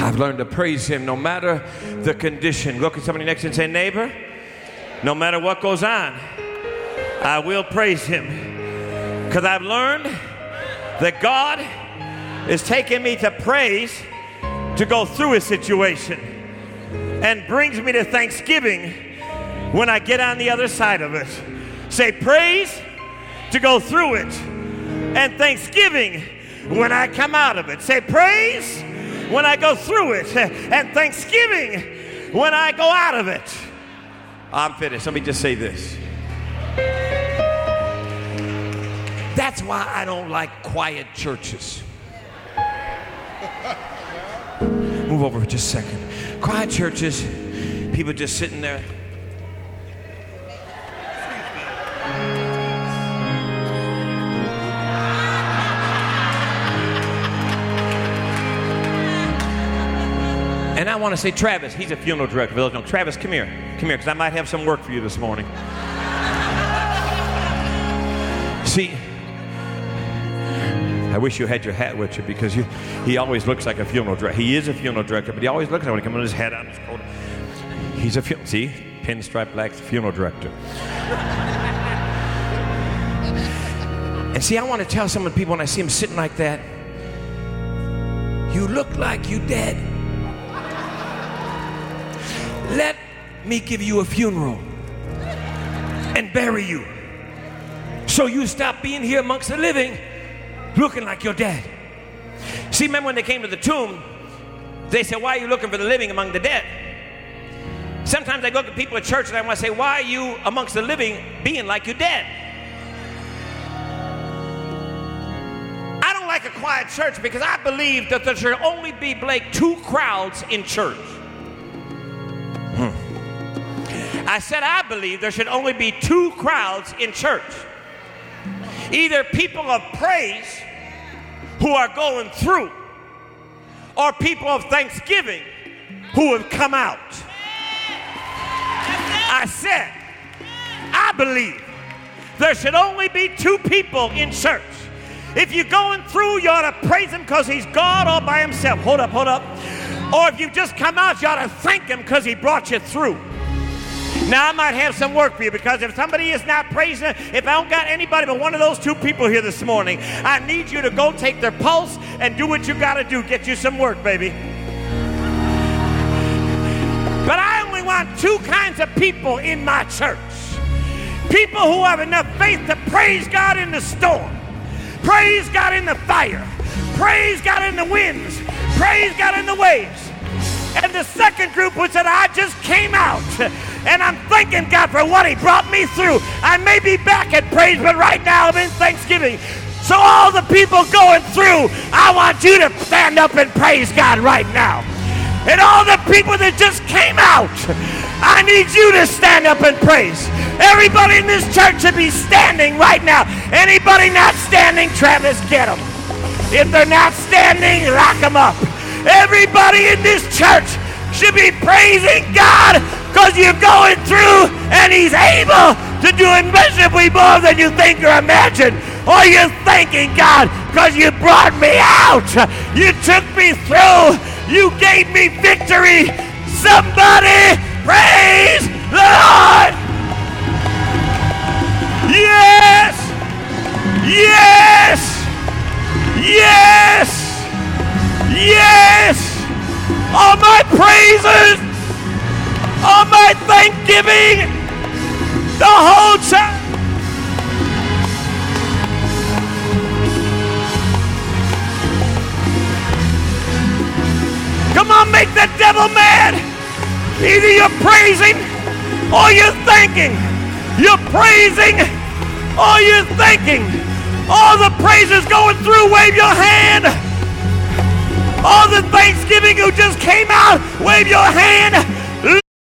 I've learned to praise him no matter the condition. Look at somebody next and say, neighbor, no matter what goes on, I will praise him. Because I've learned that God is taking me to praise to go through a situation and brings me to thanksgiving when I get on the other side of it. Say praise to go through it and thanksgiving when I come out of it. Say praise when I go through it and thanksgiving when I go out of it. I'm finished. Let me just say this. That's why I don't like quiet churches. Move over for just a second. Quiet churches, people just sitting there. And I want to say, Travis, he's a funeral director. Village. No, Travis, come here. Come here, because I might have some work for you this morning. See, I wish you had your hat with you because you, he always looks like a funeral director. He is a funeral director, but he always looks like when he comes with his hat on his coat. He's a funeral. See, pinstripe black funeral director. and see, I want to tell some of the people when I see him sitting like that, you look like you dead. Let me give you a funeral and bury you. So you stop being here amongst the living looking like you're dead. See, remember when they came to the tomb, they said, Why are you looking for the living among the dead? Sometimes I look at people at church and I want to say, Why are you amongst the living being like you're dead? I don't like a quiet church because I believe that there should only be, Blake, two crowds in church. Hmm. I said, I believe there should only be two crowds in church either people of praise who are going through, or people of thanksgiving who have come out. I said, I believe there should only be two people in church. If you're going through, you ought to praise him because he's God all by himself. Hold up, hold up. Or if you just come out, you ought to thank him because he brought you through. Now, I might have some work for you because if somebody is not praising, if I don't got anybody but one of those two people here this morning, I need you to go take their pulse and do what you got to do. Get you some work, baby. But I only want two kinds of people in my church people who have enough faith to praise God in the storm, praise God in the fire, praise God in the winds, praise God in the waves. And the second group was that I just came out and I'm thanking God for what He brought me through. I may be back at praise, but right now I'm in Thanksgiving. So, all the people going through, I want you to stand up and praise God right now. And all the people that just came out, I need you to stand up and praise. Everybody in this church should be standing right now. Anybody not standing, Travis, get them. If they're not standing, lock them up. Everybody in this church should be praising God because you're going through and He's able to do immeasurably more than you think or imagine. Or you're thanking God because you brought me out. You took me through. You gave me victory. Somebody praise the Lord. Yes. Yes. Yes. Yes. All my praises. All my thanksgiving. The whole church. Come on, make the devil mad. Either you're praising or you're thanking. You're praising or you're thanking. All the praises going through, wave your hand. All the thanksgiving who just came out, wave your hand.